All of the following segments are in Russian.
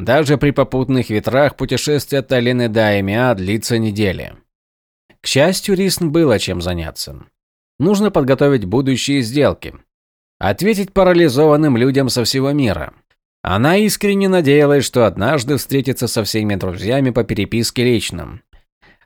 Даже при попутных ветрах путешествие Талины до Аймиа длится недели. К счастью, Рисн было чем заняться. Нужно подготовить будущие сделки. Ответить парализованным людям со всего мира. Она искренне надеялась, что однажды встретится со всеми друзьями по переписке лично.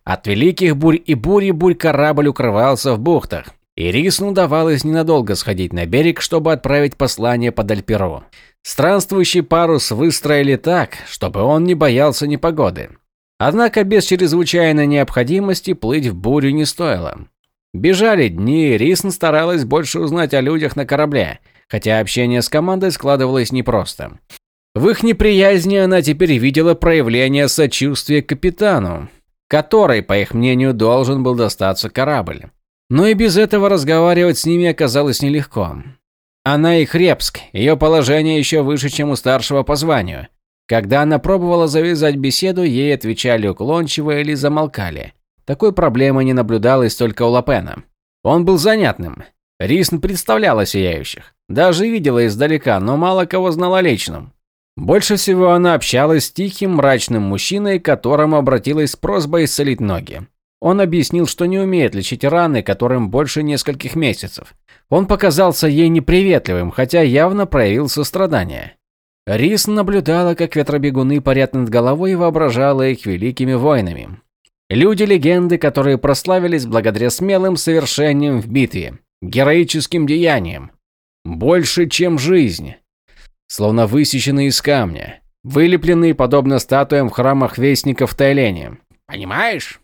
От великих бурь и бури бурь корабль укрывался в бухтах, и Рисну удавалось ненадолго сходить на берег, чтобы отправить послание под Альперу. Странствующий парус выстроили так, чтобы он не боялся непогоды. Однако без чрезвычайной необходимости плыть в бурю не стоило. Бежали дни, и Рисн старалась больше узнать о людях на корабле, хотя общение с командой складывалось непросто. В их неприязни она теперь видела проявление сочувствия капитану, который, по их мнению, должен был достаться корабль. Но и без этого разговаривать с ними оказалось нелегко. Она и Хребск, ее положение еще выше, чем у старшего по званию. Когда она пробовала завязать беседу, ей отвечали уклончиво или замолкали. Такой проблемы не наблюдалось только у Лапена. Он был занятным. Рисн представляла сияющих. Даже видела издалека, но мало кого знала лично. Больше всего она общалась с тихим, мрачным мужчиной, которому обратилась с просьбой исцелить ноги. Он объяснил, что не умеет лечить раны, которым больше нескольких месяцев. Он показался ей неприветливым, хотя явно проявил сострадание. Рис наблюдала, как ветробегуны парят над головой и воображала их великими воинами. Люди-легенды, которые прославились благодаря смелым совершениям в битве, героическим деяниям. Больше, чем жизнь. Словно высеченные из камня, вылепленные подобно статуям в храмах вестников Тайлене. «Понимаешь?»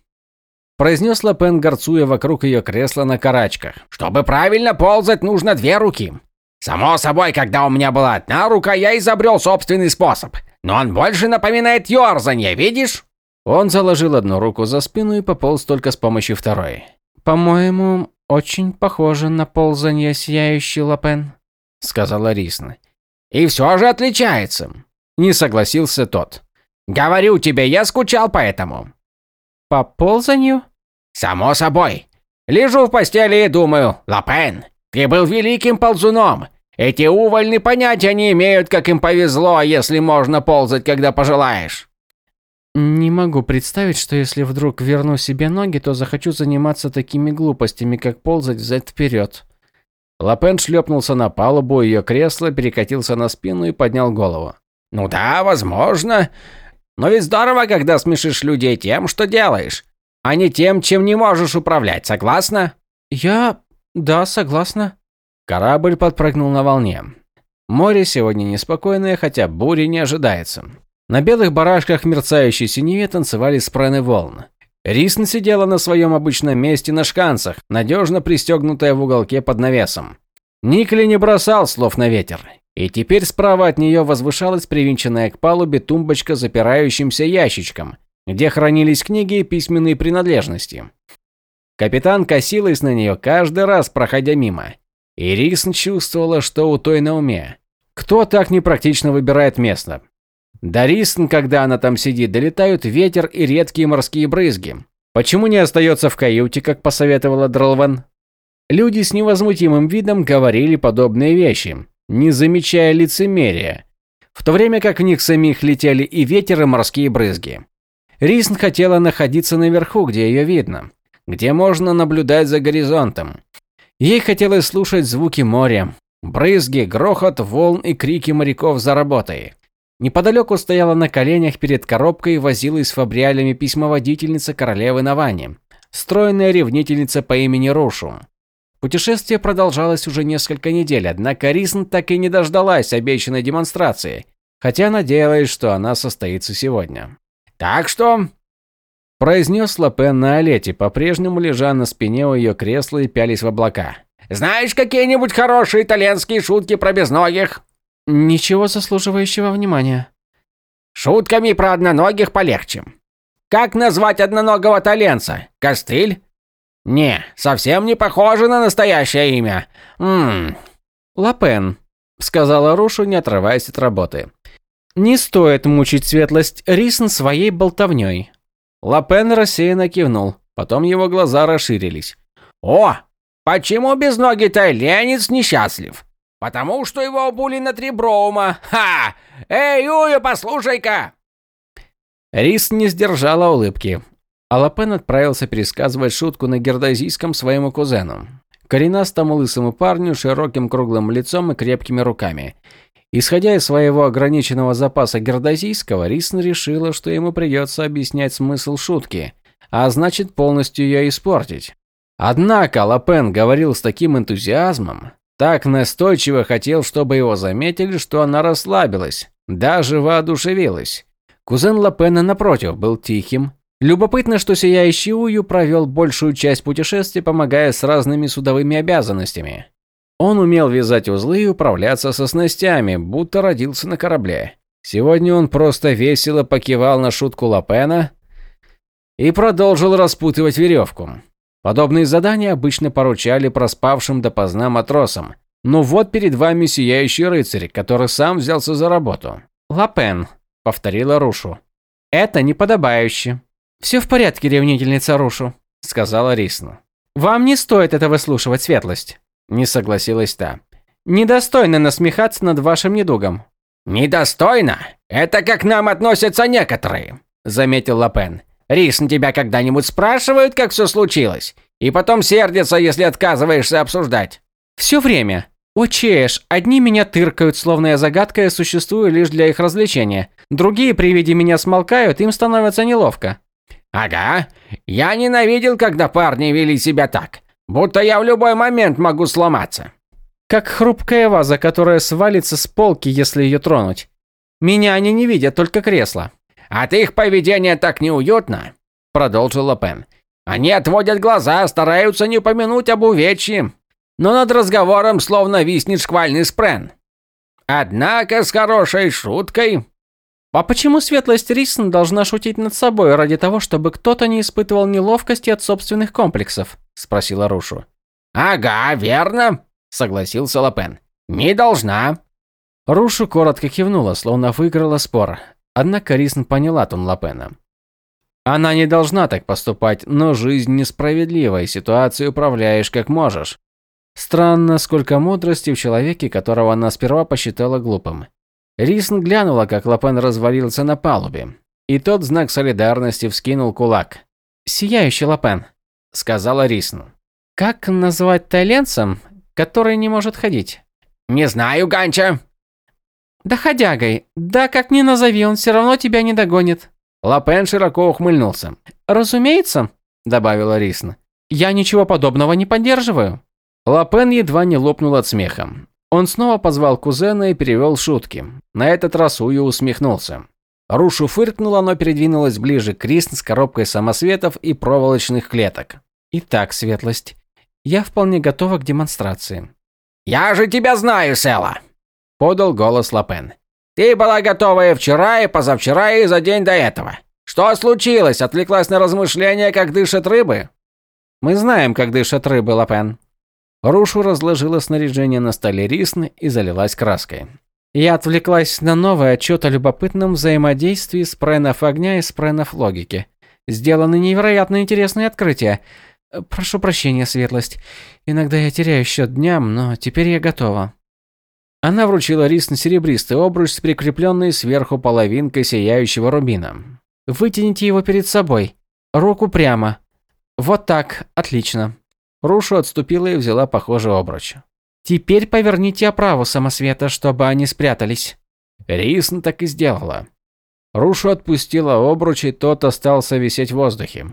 Произнес Лапен, горцуя вокруг ее кресла на карачках. «Чтобы правильно ползать, нужно две руки. Само собой, когда у меня была одна рука, я изобрел собственный способ. Но он больше напоминает ёрзанье, видишь?» Он заложил одну руку за спину и пополз только с помощью второй. «По-моему, очень похоже на ползанье сияющий Лапен», — сказала Рисна. «И все же отличается», — не согласился тот. «Говорю тебе, я скучал по этому». «По ползанью?» «Само собой. Лежу в постели и думаю, Лапен, ты был великим ползуном. Эти увольни понятия не имеют, как им повезло, если можно ползать, когда пожелаешь». «Не могу представить, что если вдруг верну себе ноги, то захочу заниматься такими глупостями, как ползать взад-вперед». Лапен шлепнулся на палубу ее кресла, перекатился на спину и поднял голову. «Ну да, возможно. Но ведь здорово, когда смешишь людей тем, что делаешь а не тем, чем не можешь управлять, согласна? Я... да, согласна. Корабль подпрыгнул на волне. Море сегодня неспокойное, хотя бури не ожидается. На белых барашках мерцающей синеве танцевали спрены волн. Рисн сидела на своем обычном месте на шканцах, надежно пристегнутая в уголке под навесом. Никли не бросал слов на ветер. И теперь справа от нее возвышалась привинченная к палубе тумбочка с запирающимся ящичком, где хранились книги и письменные принадлежности. Капитан косилась на нее каждый раз, проходя мимо. И Рисн чувствовала, что у той на уме. Кто так непрактично выбирает место? До Рисн, когда она там сидит, долетают ветер и редкие морские брызги. Почему не остается в каюте, как посоветовала Дролван? Люди с невозмутимым видом говорили подобные вещи, не замечая лицемерия, в то время как в них самих летели и ветер, и морские брызги. Рисн хотела находиться наверху, где ее видно, где можно наблюдать за горизонтом. Ей хотелось слушать звуки моря, брызги, грохот волн и крики моряков за работой. Неподалеку стояла на коленях перед коробкой и возилась с фабриалями письмоводительница королевы Навани, стройная ревнительница по имени Рушу. Путешествие продолжалось уже несколько недель, однако Рисн так и не дождалась обещанной демонстрации, хотя надеялась, что она состоится сегодня. Так что...» Произнес Лапен на Олете, по-прежнему лежа на спине у ее кресла и пялись в облака. «Знаешь какие-нибудь хорошие итальянские шутки про безногих?» «Ничего заслуживающего внимания». «Шутками про одноногих полегче. Как назвать одноногого таленца? Костыль?» «Не, совсем не похоже на настоящее имя. Ммм...» «Лапен», — сказала Рушу, не отрываясь от работы. Не стоит мучить светлость Рисн своей болтовней. Лапен рассеянно кивнул, потом его глаза расширились. «О, почему безногий тайленец несчастлив? Потому что его обули на три броума. Ха! Эй, Юю, послушай-ка!» Рис не сдержала улыбки. Алапен отправился пересказывать шутку на гердозийском своему кузену. Коренастому лысому парню, широким круглым лицом и крепкими руками. Исходя из своего ограниченного запаса гердозийского, Рисн решила, что ему придется объяснять смысл шутки, а значит полностью ее испортить. Однако Лапен говорил с таким энтузиазмом, так настойчиво хотел, чтобы его заметили, что она расслабилась, даже воодушевилась. Кузен Лапена, напротив, был тихим. Любопытно, что Сияющий Ую провел большую часть путешествия, помогая с разными судовыми обязанностями. Он умел вязать узлы и управляться со снастями, будто родился на корабле. Сегодня он просто весело покивал на шутку Лапена и продолжил распутывать веревку. Подобные задания обычно поручали проспавшим допоздна матросам. Но вот перед вами сияющий рыцарь, который сам взялся за работу. «Лапен», — повторила Рушу. «Это неподобающе». «Все в порядке, ревнительница Рушу», — сказала Рисну. «Вам не стоит это выслушивать, светлость», — не согласилась та. «Недостойно насмехаться над вашим недугом». «Недостойно? Это как к нам относятся некоторые», — заметил Лапен. «Рисн, тебя когда-нибудь спрашивают, как все случилось? И потом сердятся, если отказываешься обсуждать». «Все время. О, Чеш, одни меня тыркают, словно я загадка и существую лишь для их развлечения. Другие при виде меня смолкают, им становится неловко. Ага. Я ненавидел, когда парни вели себя так. Будто я в любой момент могу сломаться. Как хрупкая ваза, которая свалится с полки, если ее тронуть. Меня они не видят, только кресло. От их поведения так неуютно, продолжил Лапен. Они отводят глаза, стараются не упомянуть об увечье. Но над разговором словно виснет шквальный спрен. Однако с хорошей шуткой а почему светлость Рисн должна шутить над собой ради того, чтобы кто-то не испытывал неловкости от собственных комплексов? спросила Рушу. Ага, верно, согласился Лапен. Не должна. Рушу коротко кивнула, словно выиграла спор. Однако Рисн поняла тон Лапена. Она не должна так поступать, но жизнь несправедлива, и ситуацию управляешь как можешь. Странно, сколько мудрости в человеке, которого она сперва посчитала глупым. Рисн глянула, как Лапен развалился на палубе. И тот знак солидарности вскинул кулак. «Сияющий Лапен», — сказала Рисн. «Как назвать тайленцем, который не может ходить?» «Не знаю, Ганча». «Да ходягой. Да как ни назови, он все равно тебя не догонит». Лапен широко ухмыльнулся. «Разумеется», — добавила Рисн. «Я ничего подобного не поддерживаю». Лапен едва не лопнул от смеха. Он снова позвал кузена и перевел шутки. На этот раз Ую усмехнулся. Рушу фыркнула, но передвинулась ближе к Рисн с коробкой самосветов и проволочных клеток. «Итак, светлость, я вполне готова к демонстрации». «Я же тебя знаю, Села!» – подал голос Лапен. «Ты была готова и вчера, и позавчера, и за день до этого. Что случилось? Отвлеклась на размышления, как дышат рыбы?» «Мы знаем, как дышат рыбы, Лапен», Рушу разложила снаряжение на столе рисны и залилась краской. Я отвлеклась на новый отчет о любопытном взаимодействии спренов огня и спренов логики. Сделаны невероятно интересные открытия. Прошу прощения, светлость. Иногда я теряю счет дням, но теперь я готова. Она вручила Рисн серебристый обруч с прикрепленной сверху половинкой сияющего рубина. Вытяните его перед собой. Руку прямо. Вот так. Отлично. Рушу отступила и взяла похожий обруч. «Теперь поверните оправу самосвета, чтобы они спрятались». Рисн так и сделала. Рушу отпустила обруч, и тот остался висеть в воздухе.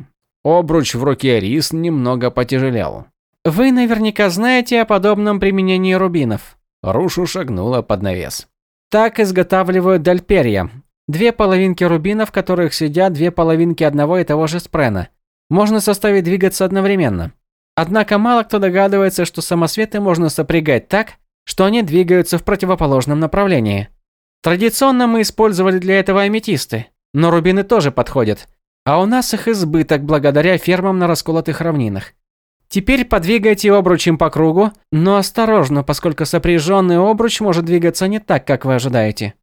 Обруч в руке Рисн немного потяжелел. «Вы наверняка знаете о подобном применении рубинов». Рушу шагнула под навес. «Так изготавливают дальперья. Две половинки рубина, в которых сидят две половинки одного и того же спрена. Можно составить двигаться одновременно. Однако мало кто догадывается, что самосветы можно сопрягать так, что они двигаются в противоположном направлении. Традиционно мы использовали для этого аметисты, но рубины тоже подходят, а у нас их избыток благодаря фермам на расколотых равнинах. Теперь подвигайте обручем по кругу, но осторожно, поскольку сопряженный обруч может двигаться не так, как вы ожидаете.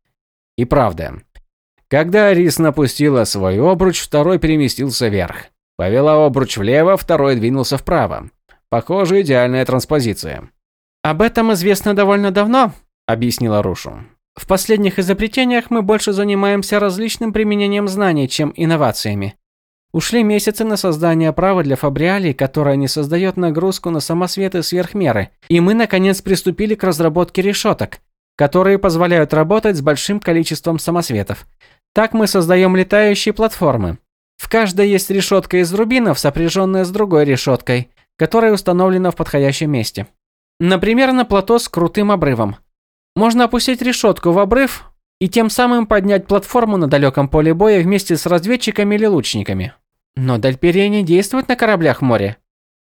И правда. Когда Рис напустила свой обруч, второй переместился вверх. Повела обруч влево, второй двинулся вправо. Похоже, идеальная транспозиция. Об этом известно довольно давно, объяснила Рушу. В последних изобретениях мы больше занимаемся различным применением знаний, чем инновациями. Ушли месяцы на создание права для фабриалей, которое не создает нагрузку на самосветы сверх меры, и мы наконец приступили к разработке решеток, которые позволяют работать с большим количеством самосветов. Так мы создаем летающие платформы. В каждой есть решетка из рубинов, сопряженная с другой решеткой, которая установлена в подходящем месте. Например, на плато с крутым обрывом. Можно опустить решетку в обрыв и тем самым поднять платформу на далеком поле боя вместе с разведчиками или лучниками. Но Дальперия не действует на кораблях в море.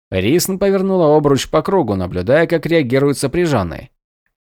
Рисн повернула обруч по кругу, наблюдая, как реагируют сопряженные.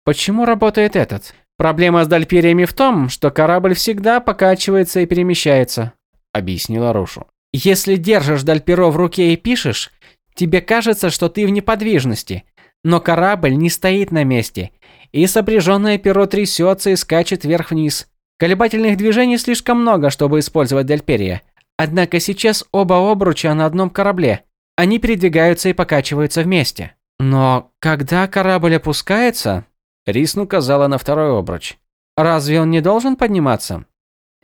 Почему работает этот? Проблема с Дальпериями в том, что корабль всегда покачивается и перемещается, объяснила Рушу. Если держишь Дальперо в руке и пишешь, тебе кажется, что ты в неподвижности, но корабль не стоит на месте, и сопряженное перо трясется и скачет вверх-вниз. Колебательных движений слишком много, чтобы использовать Дальперия. Однако сейчас оба обруча на одном корабле. Они передвигаются и покачиваются вместе. Но когда корабль опускается, Рисн указала на второй обруч. Разве он не должен подниматься?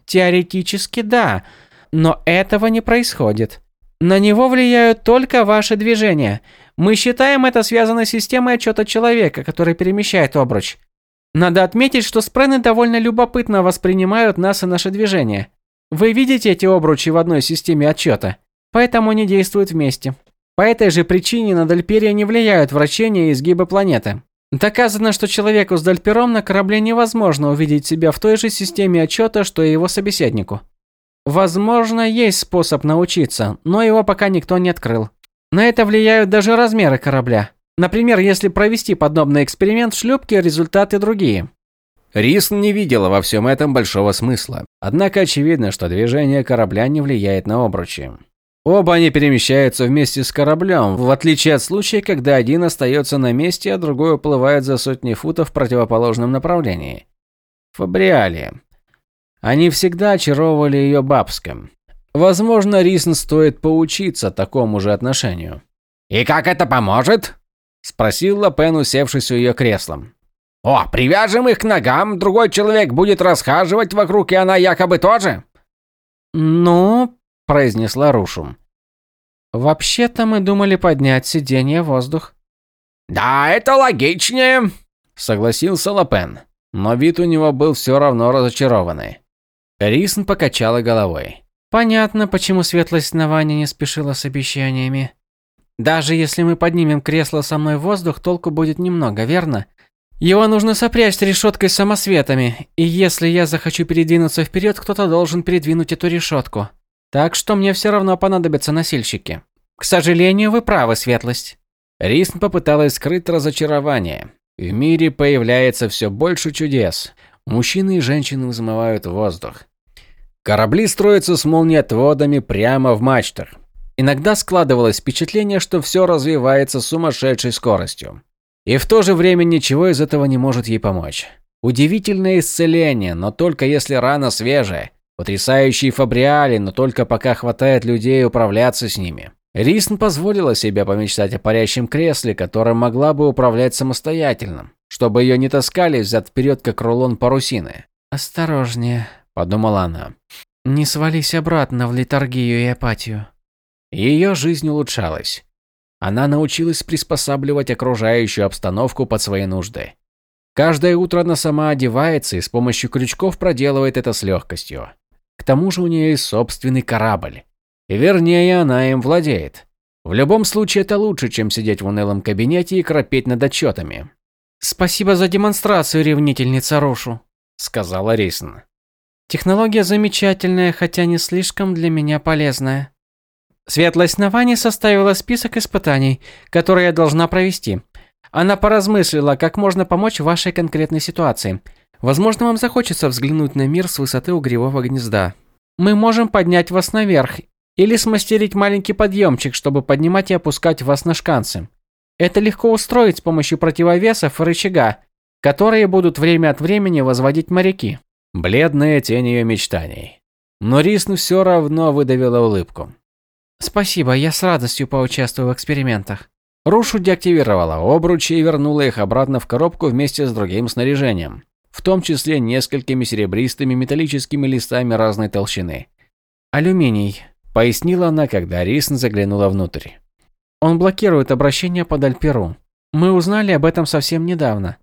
Теоретически да, но этого не происходит. На него влияют только ваши движения. Мы считаем это связано с системой отчета человека, который перемещает обруч. Надо отметить, что спрены довольно любопытно воспринимают нас и наши движения. Вы видите эти обручи в одной системе отчета, поэтому они действуют вместе. По этой же причине на Дальперия не влияют вращения и изгибы планеты. Доказано, что человеку с Дальпером на корабле невозможно увидеть себя в той же системе отчета, что и его собеседнику. Возможно, есть способ научиться, но его пока никто не открыл. На это влияют даже размеры корабля. Например, если провести подобный эксперимент в шлюпке, результаты другие. Рисн не видела во всем этом большого смысла. Однако очевидно, что движение корабля не влияет на обручи. Оба они перемещаются вместе с кораблем, в отличие от случая, когда один остается на месте, а другой уплывает за сотни футов в противоположном направлении. Фабриали. Они всегда очаровывали ее бабском. Возможно, Рисн стоит поучиться такому же отношению. «И как это поможет?» – спросил Лапен, усевшись у ее креслом. «О, привяжем их к ногам, другой человек будет расхаживать вокруг, и она якобы тоже?» «Ну», – произнесла Рушум. «Вообще-то мы думали поднять сиденье в воздух». «Да, это логичнее», – согласился Лапен. Но вид у него был все равно разочарованный. Рисн покачала головой. «Понятно, почему светлость Навани не спешила с обещаниями. Даже если мы поднимем кресло со мной в воздух, толку будет немного, верно? Его нужно сопрячь решеткой с самосветами, и если я захочу передвинуться вперед, кто-то должен передвинуть эту решетку. Так что мне все равно понадобятся носильщики. К сожалению, вы правы, Светлость. Рисн попыталась скрыть разочарование. В мире появляется все больше чудес. Мужчины и женщины взмывают воздух. Корабли строятся с молниеотводами прямо в мачтах. Иногда складывалось впечатление, что все развивается с сумасшедшей скоростью. И в то же время ничего из этого не может ей помочь. Удивительное исцеление, но только если рана свежая. Потрясающие фабриали, но только пока хватает людей управляться с ними. Рисн позволила себе помечтать о парящем кресле, которым могла бы управлять самостоятельно, чтобы ее не таскали взад вперед, как рулон парусины. «Осторожнее», – подумала она. «Не свались обратно в литургию и апатию». Ее жизнь улучшалась. Она научилась приспосабливать окружающую обстановку под свои нужды. Каждое утро она сама одевается и с помощью крючков проделывает это с легкостью. К тому же у нее есть собственный корабль. Вернее, она им владеет. В любом случае, это лучше, чем сидеть в унылом кабинете и кропеть над отчетами. «Спасибо за демонстрацию, ревнительница Рошу», – сказала Рисн. «Технология замечательная, хотя не слишком для меня полезная. Светлость Навани составила список испытаний, которые я должна провести. Она поразмыслила, как можно помочь вашей конкретной ситуации. Возможно, вам захочется взглянуть на мир с высоты угревого гнезда. Мы можем поднять вас наверх или смастерить маленький подъемчик, чтобы поднимать и опускать вас на шканцы. Это легко устроить с помощью противовесов и рычага, которые будут время от времени возводить моряки. Бледная тень ее мечтаний. Но Рисн все равно выдавила улыбку. Спасибо, я с радостью поучаствую в экспериментах. Рушу деактивировала обручи и вернула их обратно в коробку вместе с другим снаряжением, в том числе несколькими серебристыми металлическими листами разной толщины. «Алюминий», – пояснила она, когда Рисн заглянула внутрь. «Он блокирует обращение под Альперу. Мы узнали об этом совсем недавно.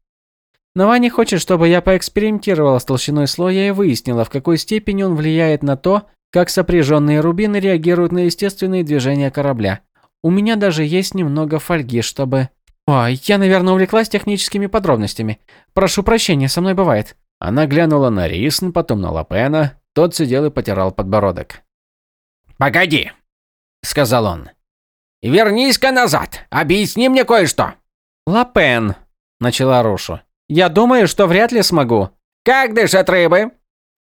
Навани хочет, чтобы я поэкспериментировала с толщиной слоя и выяснила, в какой степени он влияет на то, как сопряженные рубины реагируют на естественные движения корабля. У меня даже есть немного фольги, чтобы... Ой, я, наверное, увлеклась техническими подробностями. Прошу прощения, со мной бывает. Она глянула на Рисн, потом на Лапена. Тот сидел и потирал подбородок. «Погоди», — сказал он. «Вернись-ка назад. Объясни мне кое-что». «Лапен», — начала Рушу. «Я думаю, что вряд ли смогу». «Как дышат рыбы?»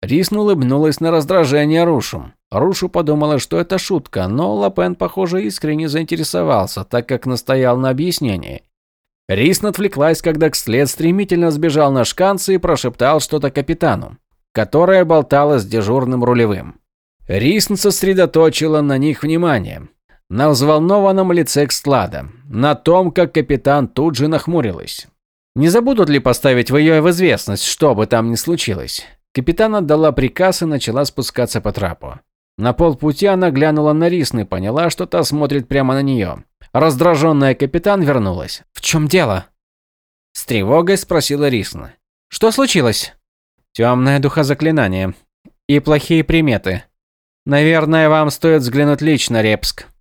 Рисн улыбнулась на раздражение Рушу. Рушу подумала, что это шутка, но Лапен, похоже, искренне заинтересовался, так как настоял на объяснении. Рисн отвлеклась, когда Кслед стремительно сбежал на шканцы и прошептал что-то капитану, которая болтала с дежурным рулевым. Рисн сосредоточила на них внимание. На взволнованном лице Кстлада, на том, как капитан тут же нахмурилась. Не забудут ли поставить в ее в известность, что бы там ни случилось? Капитан отдала приказ и начала спускаться по трапу. На полпути она глянула на Рисн и поняла, что та смотрит прямо на нее. Раздраженная капитан вернулась. «В чем дело?» С тревогой спросила Рисна. «Что случилось?» «Темное духозаклинание. И плохие приметы. Наверное, вам стоит взглянуть лично, Репск».